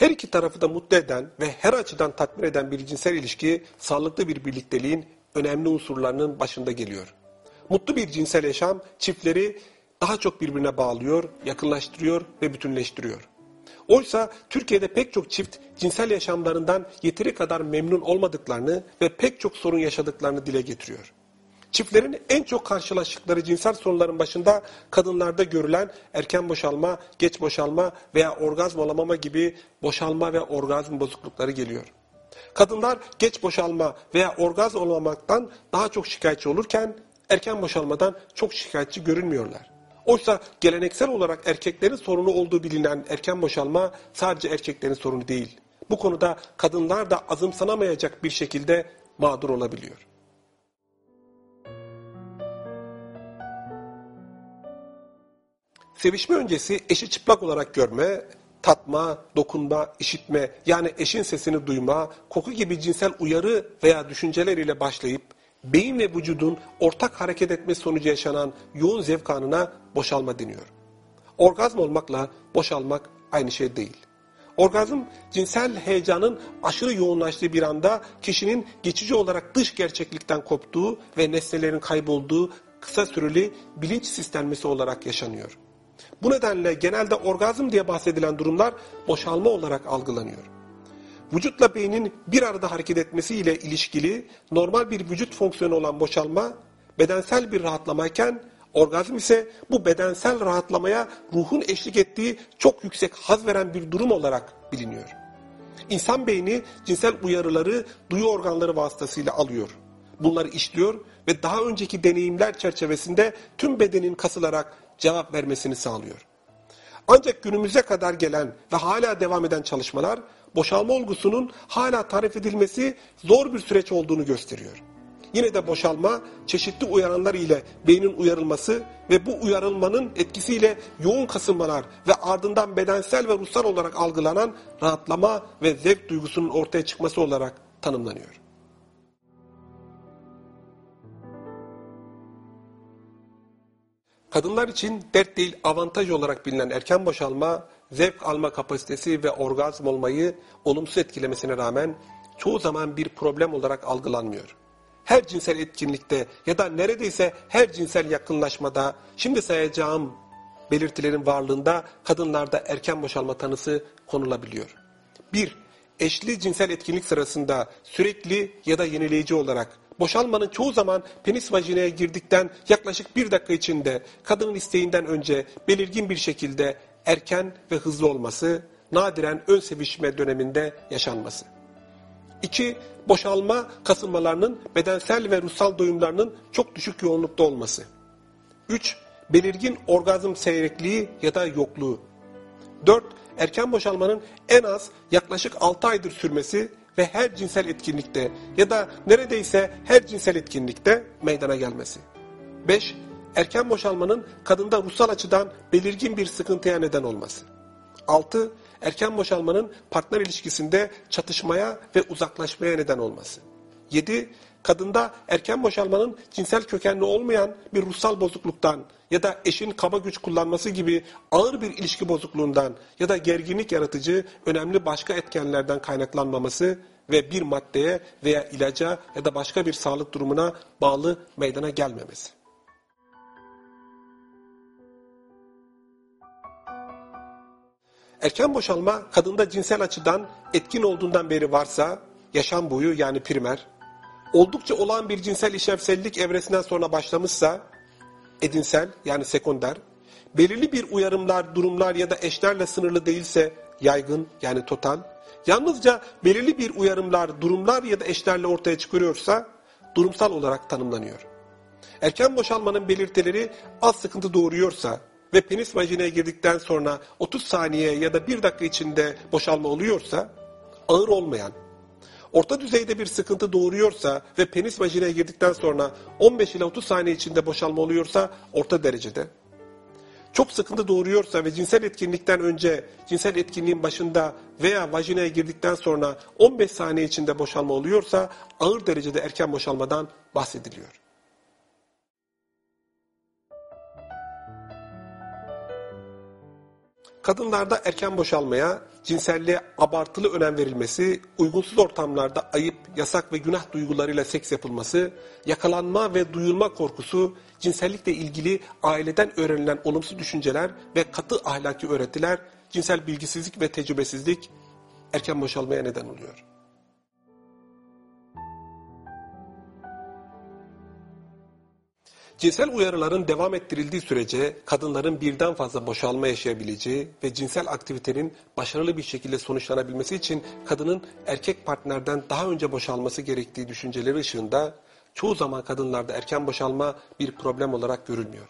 Her iki tarafı da mutlu eden ve her açıdan tatmin eden bir cinsel ilişki sağlıklı bir birlikteliğin önemli unsurlarının başında geliyor. Mutlu bir cinsel yaşam çiftleri daha çok birbirine bağlıyor, yakınlaştırıyor ve bütünleştiriyor. Oysa Türkiye'de pek çok çift cinsel yaşamlarından yeteri kadar memnun olmadıklarını ve pek çok sorun yaşadıklarını dile getiriyor. Çiftlerin en çok karşılaştıkları cinsel sorunların başında kadınlarda görülen erken boşalma, geç boşalma veya orgazm olamama gibi boşalma ve orgazm bozuklukları geliyor. Kadınlar geç boşalma veya orgazm olamamaktan daha çok şikayetçi olurken erken boşalmadan çok şikayetçi görünmüyorlar. Oysa geleneksel olarak erkeklerin sorunu olduğu bilinen erken boşalma sadece erkeklerin sorunu değil. Bu konuda kadınlar da azımsanamayacak bir şekilde mağdur olabiliyor. Sevişme öncesi eşi çıplak olarak görme, tatma, dokunma, işitme yani eşin sesini duyma, koku gibi cinsel uyarı veya düşünceler ile başlayıp beyin ve vücudun ortak hareket etmesi sonucu yaşanan yoğun zevk anına boşalma deniyor. Orgazm olmakla boşalmak aynı şey değil. Orgazm cinsel heyecanın aşırı yoğunlaştığı bir anda kişinin geçici olarak dış gerçeklikten koptuğu ve nesnelerin kaybolduğu kısa süreli bilinç sistemlesi olarak yaşanıyor. Bu nedenle genelde orgazm diye bahsedilen durumlar boşalma olarak algılanıyor. Vücutla beynin bir arada hareket etmesiyle ilişkili normal bir vücut fonksiyonu olan boşalma bedensel bir rahatlamayken orgazm ise bu bedensel rahatlamaya ruhun eşlik ettiği çok yüksek haz veren bir durum olarak biliniyor. İnsan beyni cinsel uyarıları duyu organları vasıtasıyla alıyor. Bunları işliyor ve daha önceki deneyimler çerçevesinde tüm bedenin kasılarak cevap vermesini sağlıyor. Ancak günümüze kadar gelen ve hala devam eden çalışmalar boşalma olgusunun hala tarif edilmesi zor bir süreç olduğunu gösteriyor. Yine de boşalma çeşitli uyaranlar ile beynin uyarılması ve bu uyarılmanın etkisiyle yoğun kasılmalar ve ardından bedensel ve ruhsal olarak algılanan rahatlama ve zevk duygusunun ortaya çıkması olarak tanımlanıyor. Kadınlar için dert değil avantaj olarak bilinen erken boşalma, zevk alma kapasitesi ve orgazm olmayı olumsuz etkilemesine rağmen çoğu zaman bir problem olarak algılanmıyor. Her cinsel etkinlikte ya da neredeyse her cinsel yakınlaşmada şimdi sayacağım belirtilerin varlığında kadınlarda erken boşalma tanısı konulabiliyor. 1. Eşli cinsel etkinlik sırasında sürekli ya da yenileyici olarak boşalmanın çoğu zaman penis vajinaya girdikten yaklaşık bir dakika içinde kadının isteğinden önce belirgin bir şekilde erken ve hızlı olması, nadiren ön sevişme döneminde yaşanması. 2. Boşalma kasılmalarının bedensel ve ruhsal doyumlarının çok düşük yoğunlukta olması. 3. Belirgin orgazm seyrekliği ya da yokluğu. 4. Erken boşalmanın en az yaklaşık 6 aydır sürmesi ve her cinsel etkinlikte ya da neredeyse her cinsel etkinlikte meydana gelmesi. 5. Erken boşalmanın kadında ruhsal açıdan belirgin bir sıkıntıya neden olması. 6. Erken boşalmanın partner ilişkisinde çatışmaya ve uzaklaşmaya neden olması. 7. Kadında erken boşalmanın cinsel kökenli olmayan bir ruhsal bozukluktan ya da eşin kaba güç kullanması gibi ağır bir ilişki bozukluğundan ya da gerginlik yaratıcı önemli başka etkenlerden kaynaklanmaması ve bir maddeye veya ilaca ya da başka bir sağlık durumuna bağlı meydana gelmemesi. Erken boşalma kadında cinsel açıdan etkin olduğundan beri varsa yaşam boyu yani primer, oldukça olan bir cinsel işlevsellik evresinden sonra başlamışsa edinsel yani sekonder, belirli bir uyarımlar, durumlar ya da eşlerle sınırlı değilse yaygın yani total, yalnızca belirli bir uyarımlar, durumlar ya da eşlerle ortaya çıkıyorsa durumsal olarak tanımlanıyor. Erken boşalmanın belirtileri az sıkıntı doğuruyorsa ve penis vajinaya girdikten sonra 30 saniye ya da 1 dakika içinde boşalma oluyorsa ağır olmayan, orta düzeyde bir sıkıntı doğuruyorsa ve penis vajinaya girdikten sonra 15 ile 30 saniye içinde boşalma oluyorsa orta derecede, çok sıkıntı doğuruyorsa ve cinsel etkinlikten önce cinsel etkinliğin başında veya vajinaya girdikten sonra 15 saniye içinde boşalma oluyorsa ağır derecede erken boşalmadan bahsediliyor. Kadınlarda erken boşalmaya, cinselliğe abartılı önem verilmesi, uygunsuz ortamlarda ayıp, yasak ve günah duygularıyla seks yapılması, yakalanma ve duyulma korkusu, cinsellikle ilgili aileden öğrenilen olumsuz düşünceler ve katı ahlaki öğretiler, cinsel bilgisizlik ve tecrübesizlik erken boşalmaya neden oluyor. Cinsel uyarıların devam ettirildiği sürece kadınların birden fazla boşalma yaşayabileceği ve cinsel aktivitenin başarılı bir şekilde sonuçlanabilmesi için kadının erkek partnerden daha önce boşalması gerektiği düşünceleri ışığında çoğu zaman kadınlarda erken boşalma bir problem olarak görülmüyor.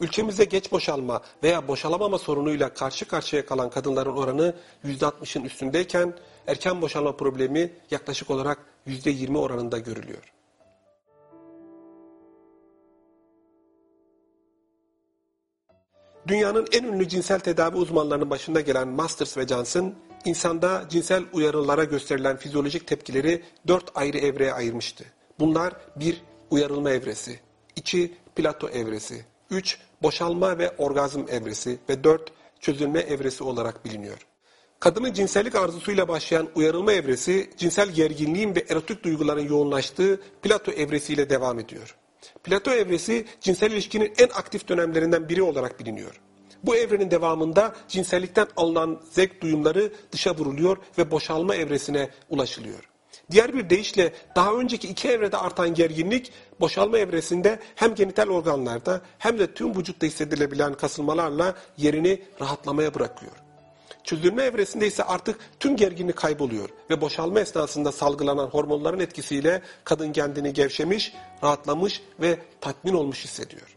Ülkemizde geç boşalma veya boşalamama sorunuyla karşı karşıya kalan kadınların oranı %60'ın üstündeyken erken boşalma problemi yaklaşık olarak %20 oranında görülüyor. Dünyanın en ünlü cinsel tedavi uzmanlarının başında gelen Masters ve Johnson, insanda cinsel uyarılara gösterilen fizyolojik tepkileri dört ayrı evreye ayırmıştı. Bunlar bir Uyarılma evresi, iki Plato evresi, üç Boşalma ve orgazm evresi ve dört Çözülme evresi olarak biliniyor. Kadının cinsellik arzusuyla başlayan uyarılma evresi, cinsel gerginliğin ve erotik duyguların yoğunlaştığı Plato evresiyle devam ediyor. Plato evresi cinsel ilişkinin en aktif dönemlerinden biri olarak biliniyor. Bu evrenin devamında cinsellikten alınan zevk duyumları dışa vuruluyor ve boşalma evresine ulaşılıyor. Diğer bir deyişle daha önceki iki evrede artan gerginlik boşalma evresinde hem genital organlarda hem de tüm vücutta hissedilebilen kasılmalarla yerini rahatlamaya bırakıyor. Çözülme evresinde ise artık tüm gerginlik kayboluyor ve boşalma esnasında salgılanan hormonların etkisiyle kadın kendini gevşemiş, rahatlamış ve tatmin olmuş hissediyor.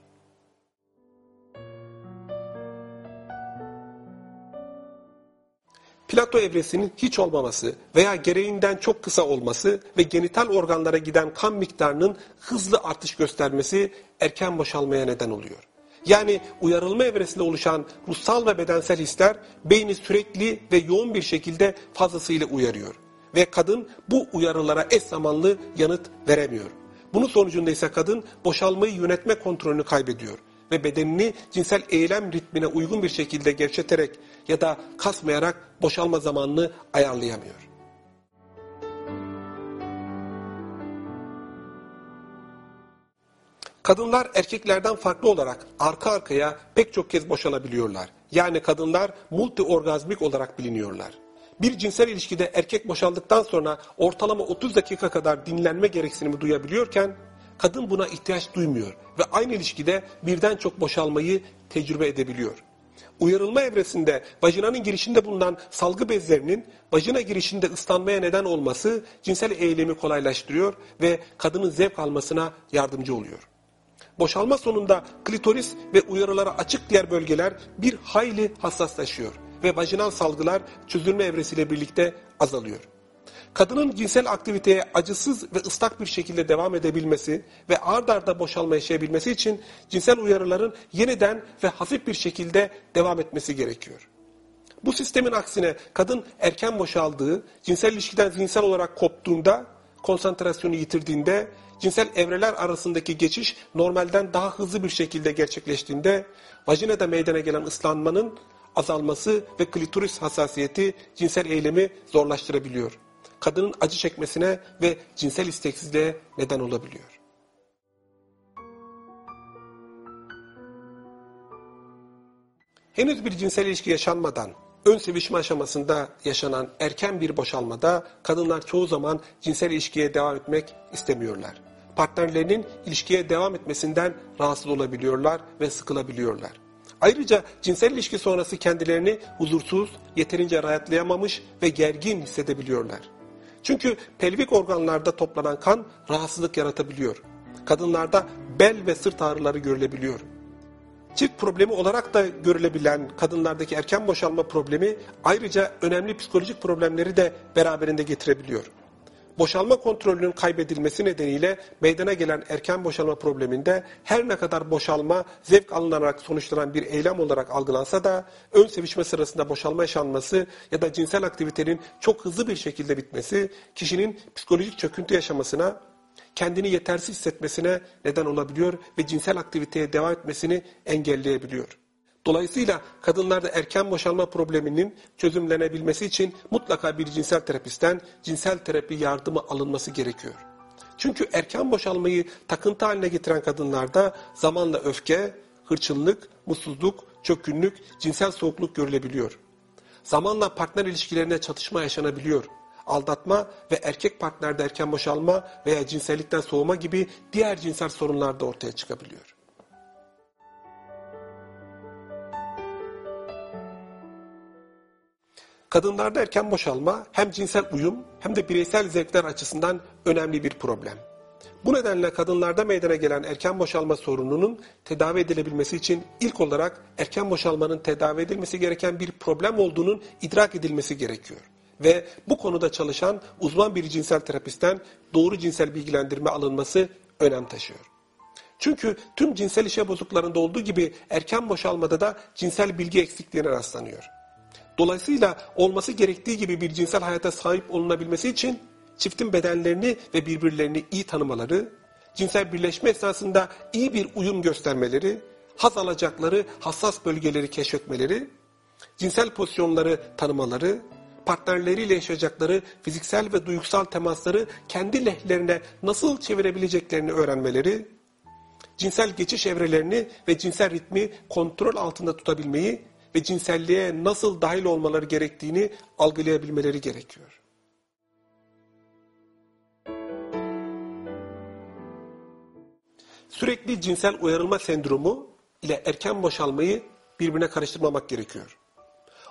Plato evresinin hiç olmaması veya gereğinden çok kısa olması ve genital organlara giden kan miktarının hızlı artış göstermesi erken boşalmaya neden oluyor. Yani uyarılma evresinde oluşan ruhsal ve bedensel hisler beyni sürekli ve yoğun bir şekilde fazlasıyla uyarıyor. Ve kadın bu uyarılara eş zamanlı yanıt veremiyor. Bunun sonucunda ise kadın boşalmayı yönetme kontrolünü kaybediyor ve bedenini cinsel eylem ritmine uygun bir şekilde gevşeterek ya da kasmayarak boşalma zamanını ayarlayamıyor. Kadınlar erkeklerden farklı olarak arka arkaya pek çok kez boşalabiliyorlar. Yani kadınlar multiorgazmik olarak biliniyorlar. Bir cinsel ilişkide erkek boşaldıktan sonra ortalama 30 dakika kadar dinlenme gereksinimi duyabiliyorken kadın buna ihtiyaç duymuyor ve aynı ilişkide birden çok boşalmayı tecrübe edebiliyor. Uyarılma evresinde vajinanın girişinde bulunan salgı bezlerinin vajina girişinde ıslanmaya neden olması cinsel eylemi kolaylaştırıyor ve kadının zevk almasına yardımcı oluyor. Boşalma sonunda klitoris ve uyarılara açık diğer bölgeler bir hayli hassaslaşıyor ve vajinal salgılar çözülme evresiyle birlikte azalıyor. Kadının cinsel aktiviteye acısız ve ıslak bir şekilde devam edebilmesi ve ard arda boşalma yaşayabilmesi için cinsel uyarıların yeniden ve hafif bir şekilde devam etmesi gerekiyor. Bu sistemin aksine kadın erken boşaldığı, cinsel ilişkiden zihinsel olarak koptuğunda, konsantrasyonu yitirdiğinde cinsel evreler arasındaki geçiş normalden daha hızlı bir şekilde gerçekleştiğinde vajinada meydana gelen ıslanmanın azalması ve klitoris hassasiyeti cinsel eylemi zorlaştırabiliyor. Kadının acı çekmesine ve cinsel isteksizliğe neden olabiliyor. Henüz bir cinsel ilişki yaşanmadan ön sevişme aşamasında yaşanan erken bir boşalmada kadınlar çoğu zaman cinsel ilişkiye devam etmek istemiyorlar. Partnerlerinin ilişkiye devam etmesinden rahatsız olabiliyorlar ve sıkılabiliyorlar. Ayrıca cinsel ilişki sonrası kendilerini huzursuz, yeterince rahatlayamamış ve gergin hissedebiliyorlar. Çünkü pelvik organlarda toplanan kan rahatsızlık yaratabiliyor. Kadınlarda bel ve sırt ağrıları görülebiliyor. Çift problemi olarak da görülebilen kadınlardaki erken boşalma problemi ayrıca önemli psikolojik problemleri de beraberinde getirebiliyor. Boşalma kontrolünün kaybedilmesi nedeniyle meydana gelen erken boşalma probleminde her ne kadar boşalma zevk alınarak sonuçlanan bir eylem olarak algılansa da ön sevişme sırasında boşalma yaşanması ya da cinsel aktivitenin çok hızlı bir şekilde bitmesi kişinin psikolojik çöküntü yaşamasına kendini yetersiz hissetmesine neden olabiliyor ve cinsel aktiviteye devam etmesini engelleyebiliyor. Dolayısıyla kadınlarda erken boşalma probleminin çözümlenebilmesi için mutlaka bir cinsel terapistten cinsel terapi yardımı alınması gerekiyor. Çünkü erken boşalmayı takıntı haline getiren kadınlarda zamanla öfke, hırçınlık, mutsuzluk, çökkünlük, cinsel soğukluk görülebiliyor. Zamanla partner ilişkilerine çatışma yaşanabiliyor. Aldatma ve erkek partnerde erken boşalma veya cinsellikten soğuma gibi diğer cinsel sorunlar da ortaya çıkabiliyor. Kadınlarda erken boşalma hem cinsel uyum hem de bireysel zevkler açısından önemli bir problem. Bu nedenle kadınlarda meydana gelen erken boşalma sorununun tedavi edilebilmesi için ilk olarak erken boşalmanın tedavi edilmesi gereken bir problem olduğunun idrak edilmesi gerekiyor. Ve bu konuda çalışan uzman bir cinsel terapistten doğru cinsel bilgilendirme alınması önem taşıyor. Çünkü tüm cinsel işe bozukluklarında olduğu gibi erken boşalmada da cinsel bilgi eksikliğine rastlanıyor. Dolayısıyla olması gerektiği gibi bir cinsel hayata sahip olunabilmesi için çiftin bedenlerini ve birbirlerini iyi tanımaları, cinsel birleşme esnasında iyi bir uyum göstermeleri, haz alacakları hassas bölgeleri keşfetmeleri, cinsel pozisyonları tanımaları, partnerleriyle yaşayacakları fiziksel ve duygusal temasları kendi lehlerine nasıl çevirebileceklerini öğrenmeleri, cinsel geçiş evrelerini ve cinsel ritmi kontrol altında tutabilmeyi ve cinselliğe nasıl dahil olmaları gerektiğini algılayabilmeleri gerekiyor. Sürekli cinsel uyarılma sendromu ile erken boşalmayı birbirine karıştırmamak gerekiyor.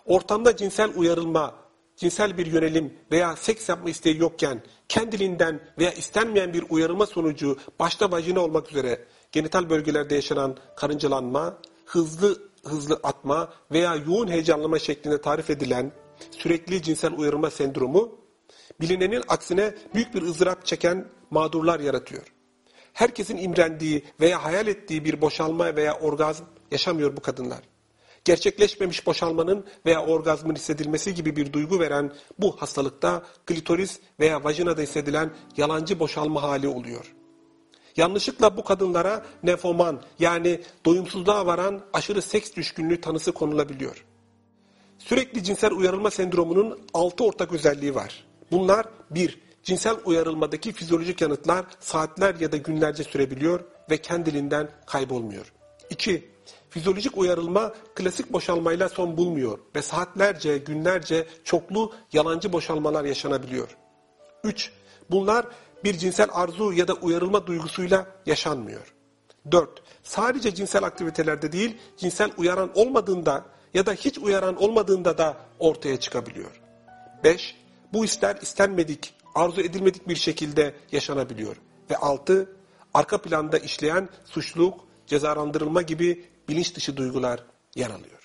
Ortamda cinsel uyarılma, cinsel bir yönelim veya seks yapma isteği yokken kendiliğinden veya istenmeyen bir uyarılma sonucu başta vajina olmak üzere genital bölgelerde yaşanan karıncalanma, hızlı hızlı atma veya yoğun heyecanlama şeklinde tarif edilen sürekli cinsel uyarılma sendromu bilinenin aksine büyük bir ızdırap çeken mağdurlar yaratıyor. Herkesin imrendiği veya hayal ettiği bir boşalma veya orgazm yaşamıyor bu kadınlar. Gerçekleşmemiş boşalmanın veya orgazmın hissedilmesi gibi bir duygu veren bu hastalıkta klitoris veya vajinada hissedilen yalancı boşalma hali oluyor. Yanlışlıkla bu kadınlara nefoman yani doyumsuzluğa varan aşırı seks düşkünlüğü tanısı konulabiliyor. Sürekli cinsel uyarılma sendromunun altı ortak özelliği var. Bunlar 1. Cinsel uyarılmadaki fizyolojik yanıtlar saatler ya da günlerce sürebiliyor ve kendiliğinden kaybolmuyor. 2. Fizyolojik uyarılma klasik boşalmayla son bulmuyor ve saatlerce, günlerce çoklu yalancı boşalmalar yaşanabiliyor. 3. Bunlar bir cinsel arzu ya da uyarılma duygusuyla yaşanmıyor. 4. Sadece cinsel aktivitelerde değil, cinsel uyaran olmadığında ya da hiç uyaran olmadığında da ortaya çıkabiliyor. 5. Bu ister istenmedik, arzu edilmedik bir şekilde yaşanabiliyor. Ve 6. Arka planda işleyen suçluluk, cezalandırılma gibi bilinç dışı duygular yer alıyor.